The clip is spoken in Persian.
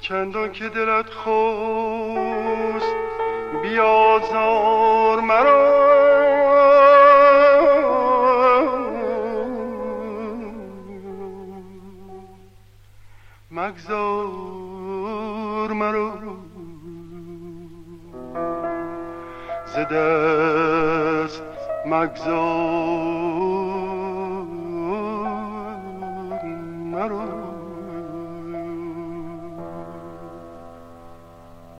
چندان که دلت خوست بیازار مرا. مگذار مرا. ز دست مگذار مرا.